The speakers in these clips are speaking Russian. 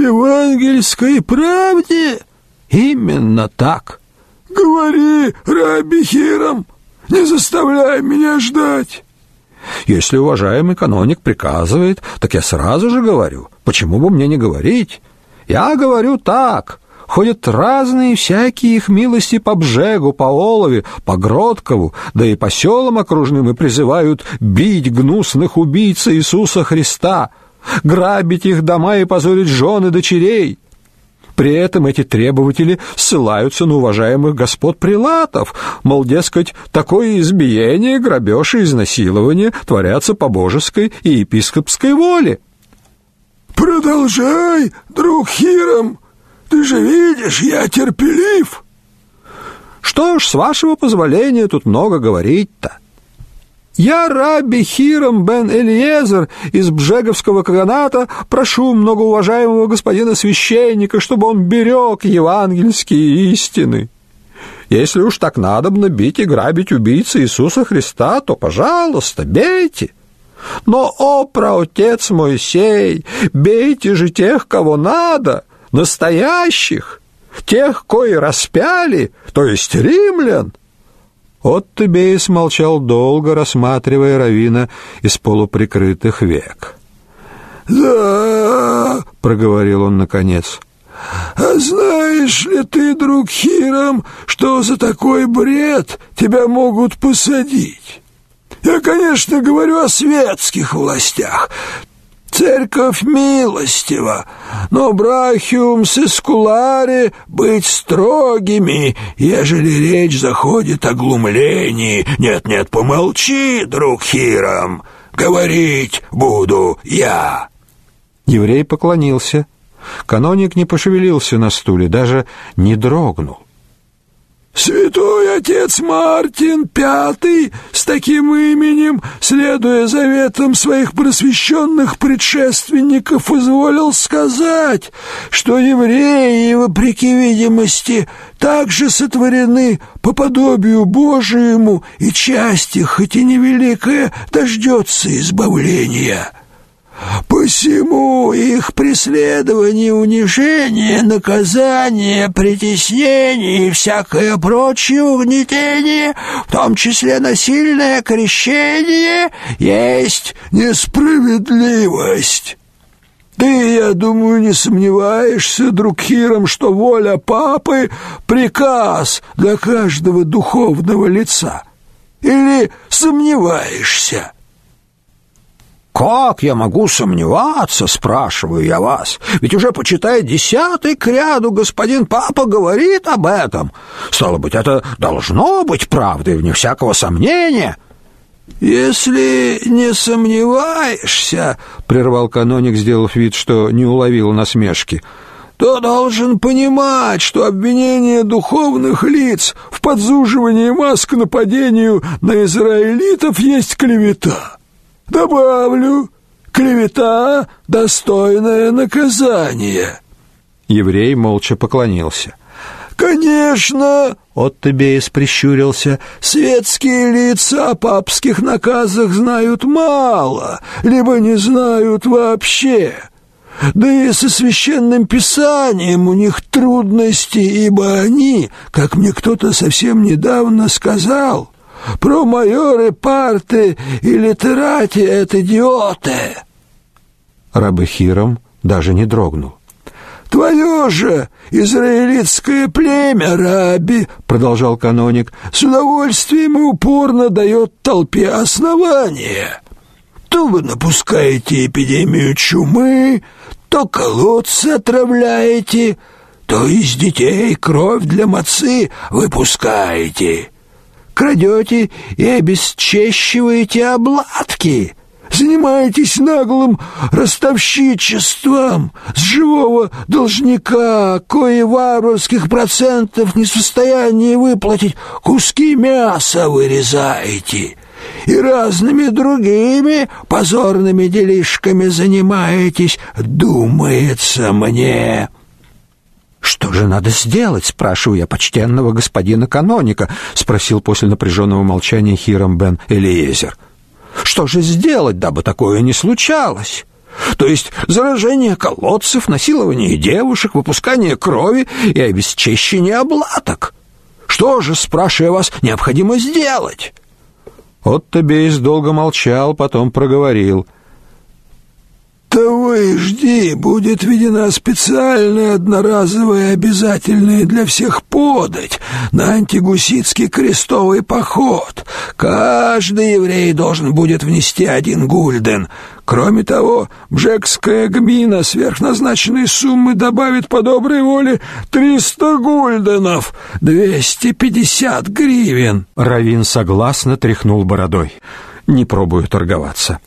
евангельской правде? Именно так. Говори, Раби Хирам, не заставляй меня ждать. Если уважаемый каноник приказывает, так я сразу же говорю. Почему бы мне не говорить? Я говорю так. Ходят разные всякие их милости по Бжегу, по Олове, по Гродкову, да и по селам окружным и призывают бить гнусных убийц Иисуса Христа, грабить их дома и позорить жены дочерей. При этом эти требователи ссылаются на уважаемых господ прилатов, мол, дескать, такое избиение, грабеж и изнасилование творятся по божеской и епископской воле. «Продолжай, друг Хиром, ты же видишь, я терпелив». «Что ж, с вашего позволения тут много говорить-то». Я, Рабби Хиром бен Элиезер из Бжеговского каганата, прошу многоуважаемого господина священника, чтобы он берег евангельские истины. Если уж так надобно бить и грабить убийцы Иисуса Христа, то, пожалуйста, бейте. Но, о, праотец Моисей, бейте же тех, кого надо, настоящих, тех, кои распяли, то есть римлян, Оттебейс молчал долго, рассматривая Равина из полуприкрытых век. «Да», — проговорил он наконец, — «а знаешь ли ты, друг Хиром, что за такой бред тебя могут посадить?» Я, конечно, говорю о светских властях. Церковь милостива, но брахиум сескуларе быть строгими, ежели речь заходит о глумлении. Нет-нет, помолчи, друг Хирам, говорить буду я». Еврей поклонился. Каноник не пошевелился на стуле, даже не дрогнул. Святой отец Мартин Пятый с таким именем, следуя заветам своих просвещенных предшественников, изволил сказать, что евреи, вопреки видимости, также сотворены по подобию Божьему, и часть их, хоть и невеликая, дождется избавления». Посему их преследование, унижение, наказание, притеснение и всякое прочее угнетение, в том числе насильное крещение, есть несправедливость. Ты, я думаю, не сомневаешься, друг Хиром, что воля папы — приказ для каждого духовного лица. Или сомневаешься?» «Как я могу сомневаться?» — спрашиваю я вас. «Ведь уже, почитая десятый к ряду, господин папа говорит об этом. Стало быть, это должно быть правдой, вне всякого сомнения». «Если не сомневаешься», — прервал каноник, сделав вид, что не уловил насмешки, то должен понимать, что обвинение духовных лиц в подзуживании маск нападению на израилитов есть клевета». Добавлю, клевета — достойное наказание». Еврей молча поклонился. «Конечно!» — Оттебеес прищурился. «Светские лица о папских наказах знают мало, либо не знают вообще. Да и со священным писанием у них трудности, ибо они, как мне кто-то совсем недавно сказал, про майоры парты и литерати — это идиоты!» Рабыхиром даже не дрогнул. «Твое же израилитское племя, Раби, — продолжал каноник, — с удовольствием и упорно дает толпе основания. То вы напускаете эпидемию чумы, то колодцы отравляете, то из детей кровь для мацы выпускаете крадете и обесчещиваете обладки, занимаетесь наглым ростовщичеством с живого должника, кое варварских процентов не в состоянии выплатить, куски мяса вырезаете» и разными другими позорными делишками занимаетесь, думается мне». «Что же надо сделать?» — спрашиваю я почтенного господина каноника, — спросил после напряженного молчания Хиром бен Элиезер. «Что же сделать, дабы такое не случалось? То есть заражение колодцев, насилование девушек, выпускание крови и обесчещение облаток. Что же, спрашиваю вас, необходимо сделать? Отто Бейс долго молчал, потом проговорил — того и жди, будет введена специальная одноразовая обязательная для всех подать на антигуситский крестовый поход. Каждый еврей должен будет внести один гульден. Кроме того, бжекская гмина сверхназначенной суммы добавит по доброй воле триста гульденов, двести пятьдесят гривен. Равин согласно тряхнул бородой. Не пробую торговаться.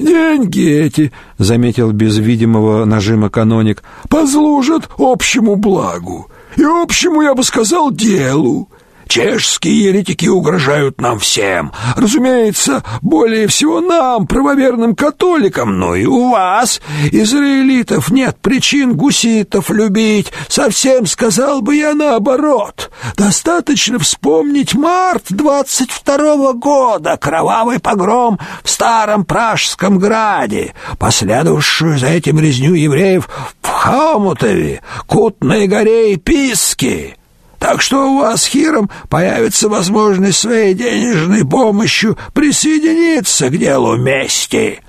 Деньги эти, заметил без видимого нажима каноник, послужат общему благу и общему, я бы сказал, делу. Чешские еретики угрожают нам всем. Разумеется, более всего нам, правоверным католикам, но и у вас, израилитов, нет причин гуситов любить. Совсем сказал бы я наоборот. Достаточно вспомнить март двадцать второго года, кровавый погром в старом Пражском граде, последовавшую за этим резню евреев в Хамутове, Кутной горе и Писке. Так что у вас, Хиром, появится возможность своей денежной помощью присоединиться к делу мести».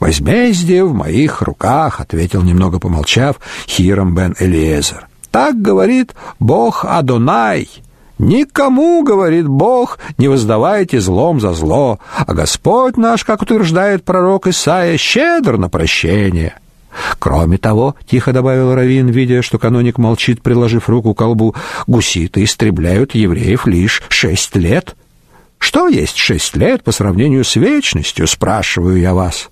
«Возмездие в моих руках», — ответил, немного помолчав, Хиром бен Элиезер. «Так говорит Бог Адонай». «Никому, — говорит Бог, — не воздавайте злом за зло, а Господь наш, как утверждает пророк Исаия, щедр на прощение». Кроме того, тихо добавил Равин, видя, что каноник молчит, приложив руку к колбу, гуситы истребляют евреев лишь шесть лет. Что есть шесть лет по сравнению с вечностью, спрашиваю я вас.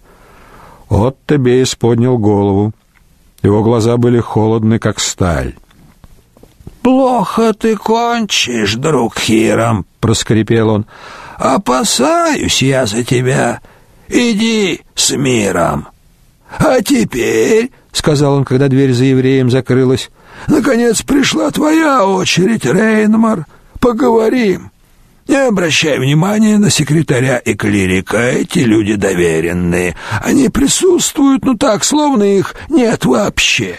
Отто Бейс поднял голову. Его глаза были холодны, как сталь. «Плохо ты кончишь, друг Хиром», — проскрипел он. «Опасаюсь я за тебя. Иди с миром». «А теперь», — сказал он, когда дверь за евреем закрылась, — «наконец пришла твоя очередь, Рейнмар. Поговорим. Не обращай внимания на секретаря и клирика, эти люди доверенные. Они присутствуют, но так, словно их нет вообще».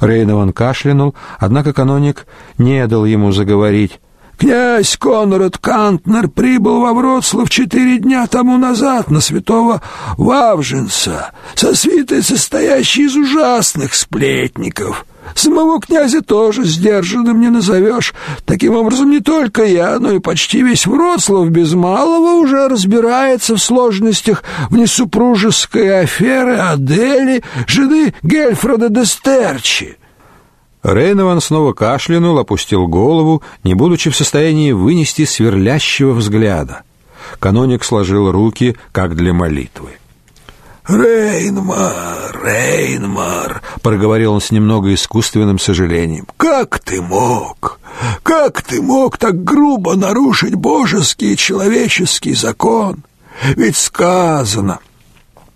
Рейнован кашлянул, однако каноник не дал ему заговорить. Князь Конрад Кантнер прибыл во Вроцлав четыре дня тому назад на святого Вавженса со свитой, состоящей из ужасных сплетников. Самого князя тоже сдержанным не назовешь. Таким образом, не только я, но и почти весь Вроцлав без малого уже разбирается в сложностях внесупружеской аферы Адели, жены Гельфреда де Стерчи. Рейнован снова кашлянул, опустил голову, не будучи в состоянии вынести сверлящего взгляда. Каноник сложил руки, как для молитвы. «Рейнмар, Рейнмар!» — проговорил он с немного искусственным сожалением. «Как ты мог? Как ты мог так грубо нарушить божеский и человеческий закон? Ведь сказано,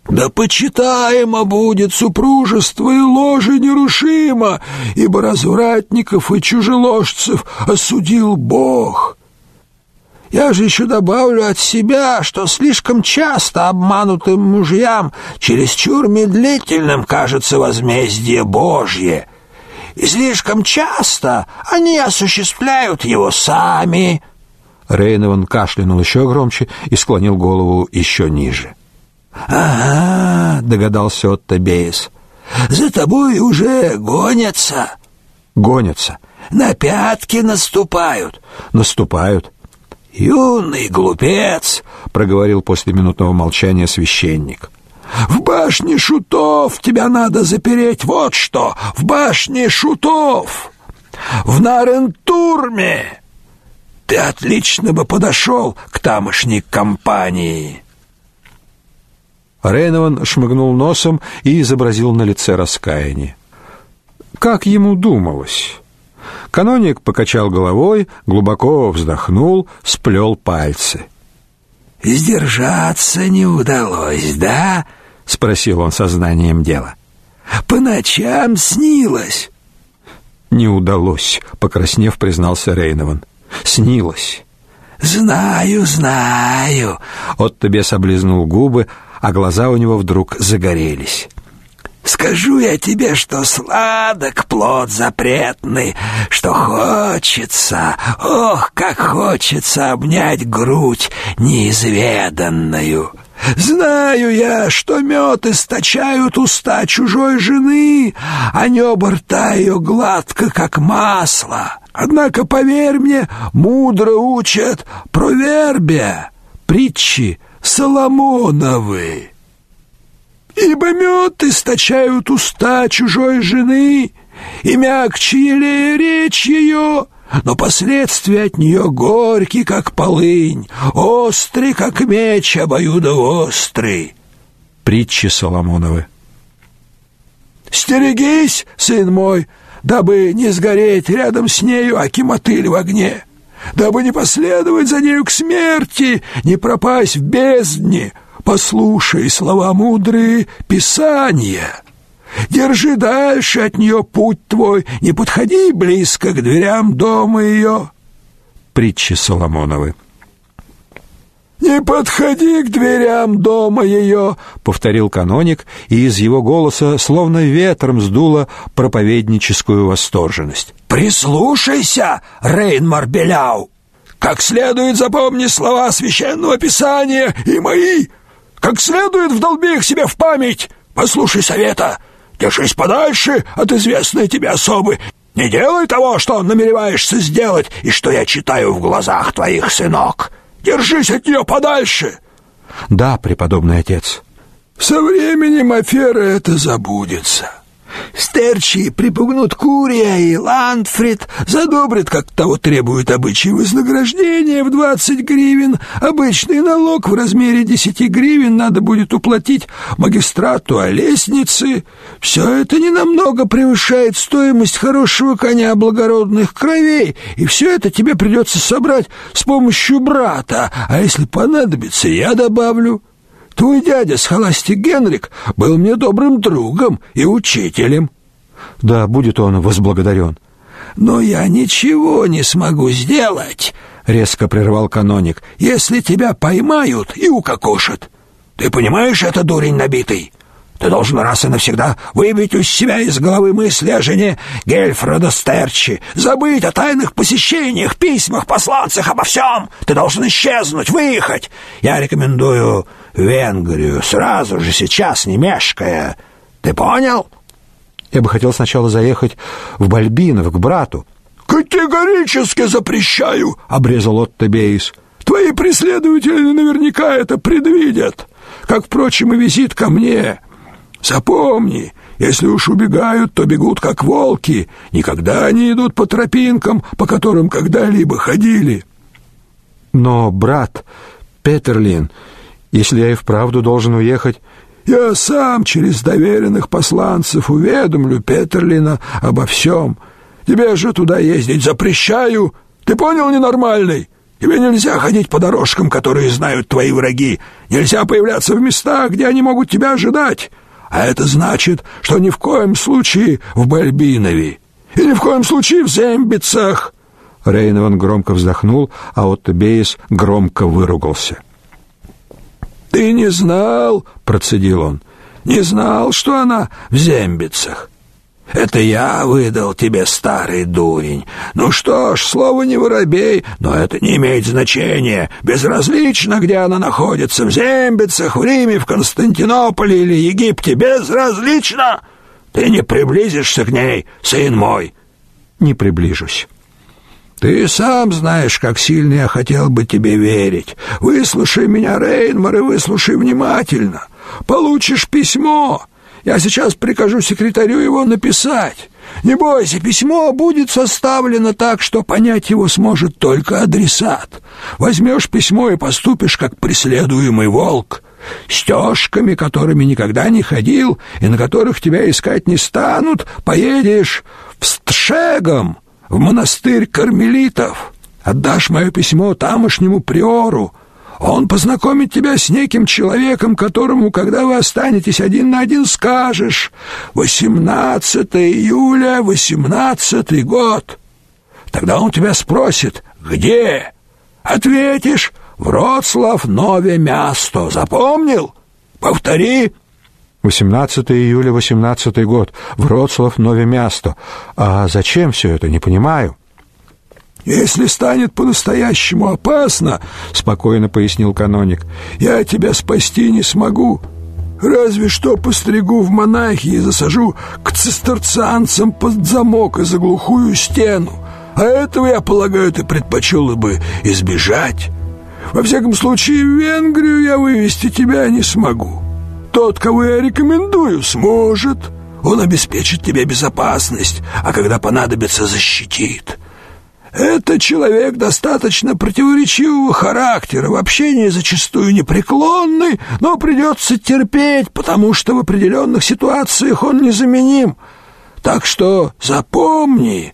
да почитаемо будет супружество и ложе нерушимо, ибо развратников и чужеложцев осудил Бог. Я же еще добавлю от себя, что слишком часто обманутым мужьям чересчур медлительным кажется возмездие Божье, и слишком часто они осуществляют его сами». Рейнован кашлянул еще громче и склонил голову еще ниже. — «Ага», — догадался Отто Бейс, — «за тобой уже гонятся». «Гонятся». «На пятки наступают». «Наступают». «Юный глупец», — проговорил после минутного молчания священник. «В башне шутов тебя надо запереть, вот что! В башне шутов! В Нарентурме! Ты отлично бы подошел к тамошней компании!» Рейнован шмыгнул носом и изобразил на лице раскаяние. Как ему думалось? Каноник покачал головой, глубоко вздохнул, сплел пальцы. «Сдержаться не удалось, да?» — спросил он сознанием дела. «По ночам снилось». «Не удалось», — покраснев, признался Рейнован. «Снилось». «Знаю, знаю», — Отто бес облизнул губы, а глаза у него вдруг загорелись. Скажу я тебе, что сладок плод запретный, что хочется, ох, как хочется обнять грудь неизведанную. Знаю я, что мед источают уста чужой жены, а небо рта ее гладко, как масло. Однако, поверь мне, мудро учат провербия, притчи Соломоновы. Ибо мед источают уста чужой жены, и мягче речь ее, но последствия от нее горькие, как полынь, острый, как меч, обоюдоострый. Притчи Соломоновы. «Стерегись, сын мой, дабы не сгореть рядом с нею, аки мотыль в огне, дабы не последовать за нею к смерти, не пропасть в бездне, послушай слова мудрые Писания». Держи дальше от нее путь твой, не подходи близко к дверям дома ее. Притчи Соломоновы. «Не подходи к дверям дома ее», — повторил каноник, и из его голоса словно ветром сдуло проповедническую восторженность. «Прислушайся, Рейнмар Беляу! Как следует запомни слова Священного Писания и мои! Как следует вдолби их себе в память! Послушай совета!» Держись подальше от известной тебе особы. Не делай того, что намереваешься сделать и что я читаю в глазах твоих, сынок. Держись от нее подальше. Да, преподобный отец. Со временем афера эта забудется. Стерчи припугнут Курия и Ландфрид, задобрят, как того требует обычай вознаграждение в двадцать гривен. Обычный налог в размере десяти гривен надо будет уплатить магистрату о лестнице. Все это ненамного превышает стоимость хорошего коня благородных кровей, и все это тебе придется собрать с помощью брата, а если понадобится, я добавлю». Твой дядя схоластик Генрик был мне добрым другом и учителем. Да, будет он возблагодарен. Но я ничего не смогу сделать, резко прервал каноник, если тебя поймают и укокошат. Ты понимаешь это, дурень набитый? Ты должен раз и навсегда выбить у себя из головы мысли о жене Гельфреда Стерчи, забыть о тайных посещениях, письмах, посланцах, обо всем. Ты должен исчезнуть, выехать. Я рекомендую Венгрию сразу же, сейчас, не мешкая. Ты понял? Я бы хотел сначала заехать в Бальбинов к брату. «Категорически запрещаю!» — обрезал Отто Бейс. «Твои преследователи наверняка это предвидят, как, впрочем, и визит ко мне». Запомни, если уж убегают, то бегут как волки, никогда не идут по тропинкам, по которым когда-либо ходили. Но, брат, Петерлин, если я и вправду должен уехать, я сам через доверенных посланцев уведомлю Петерлина обо всем. Тебе же туда ездить запрещаю. Ты понял, ненормальный? Тебе нельзя ходить по дорожкам, которые знают твои враги. Нельзя появляться в местах, где они могут тебя ожидать. А это значит, что ни в коем случае в Бальбинове и ни в коем случае в Зембицах. Рейнован громко вздохнул, а Отто Бейс громко выругался. «Ты не знал, — процедил он, — не знал, что она в Зембицах. Это я выдал тебе, старый дурень. Ну что ж, слово не воробей, но это не имеет значения. Безразлично, где она находится, в Зембицах, в Риме, в Константинополе или Египте, безразлично. Ты не приблизишься к ней, сын мой. Не приближусь. Ты сам знаешь, как сильно я хотел бы тебе верить. Выслушай меня, Рейнмар, и выслушай внимательно. Получишь письмо, я сейчас прикажу секретарю его написать. Не бойся, письмо будет составлено так, что понять его сможет только адресат. Возьмешь письмо и поступишь как преследуемый волк, стежками, которыми никогда не ходил и на которых тебя искать не станут, поедешь в Стшегом, в монастырь кармелитов. Отдашь мое письмо тамошнему приору, он познакомит тебя с неким человеком, которому, когда вы останетесь один на один, скажешь «18 июля, 18 год». Тогда он тебя спросит «Где?» Ответишь «Вроцлав, нове место». Запомнил? Повтори. 18 июля 18 год. Вроцлав, Нове Място. А зачем все это, не понимаю. «Если станет по-настоящему опасно, — спокойно пояснил каноник, — я тебя спасти не смогу. Разве что постригу в монахи и засажу к цистерцианцам под замок и за глухую стену. А этого, я полагаю, ты предпочел бы избежать. Во всяком случае, в Венгрию я вывести тебя не смогу. Тот, кого я рекомендую, сможет. Он обеспечит тебе безопасность, а когда понадобится, защитит». Это человек достаточно противоречивого характера, в общении зачастую непреклонный, но придется терпеть, потому что в определенных ситуациях он незаменим. Так что запомни,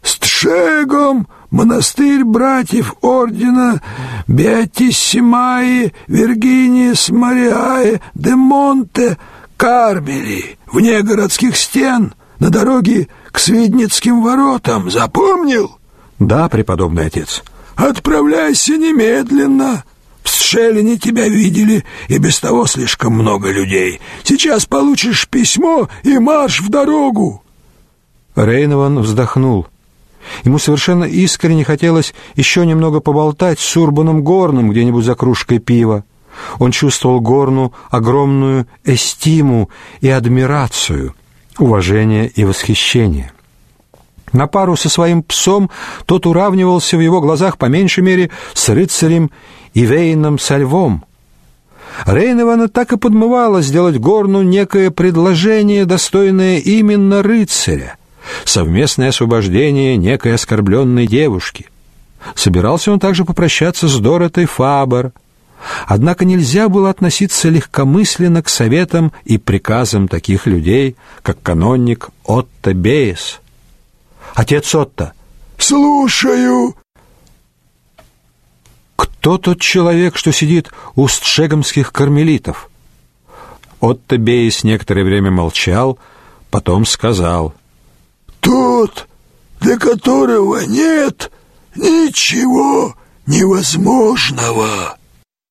с Тшегом монастырь братьев ордена Беатиссимаи Виргиниес Мариае де Монте Кармели вне городских стен на дороге к Свидницким воротам, запомнил? Да, преподобный отец. Отправляйся немедленно. В Сшелине тебя видели, и без того слишком много людей. Сейчас получишь письмо и марш в дорогу. Рейнован вздохнул. Ему совершенно искренне хотелось еще немного поболтать с Урбаном Горным где-нибудь за кружкой пива. Он чувствовал Горну огромную эстиму и адмирацию — уважение и восхищение. На пару со своим псом тот уравнивался в его глазах по меньшей мере с рыцарем Ивейном со львом. Рейнована так и подмывала сделать Горну некое предложение, достойное именно рыцаря, совместное освобождение некой оскорбленной девушки. Собирался он также попрощаться с Доротой Фабер — Однако нельзя было относиться легкомысленно к советам и приказам таких людей, как канонник Отто Бейс. «Отец Отто!» «Слушаю!» «Кто тот человек, что сидит у стшегомских кармелитов?» Отто Бейс некоторое время молчал, потом сказал. «Тот, для которого нет ничего невозможного».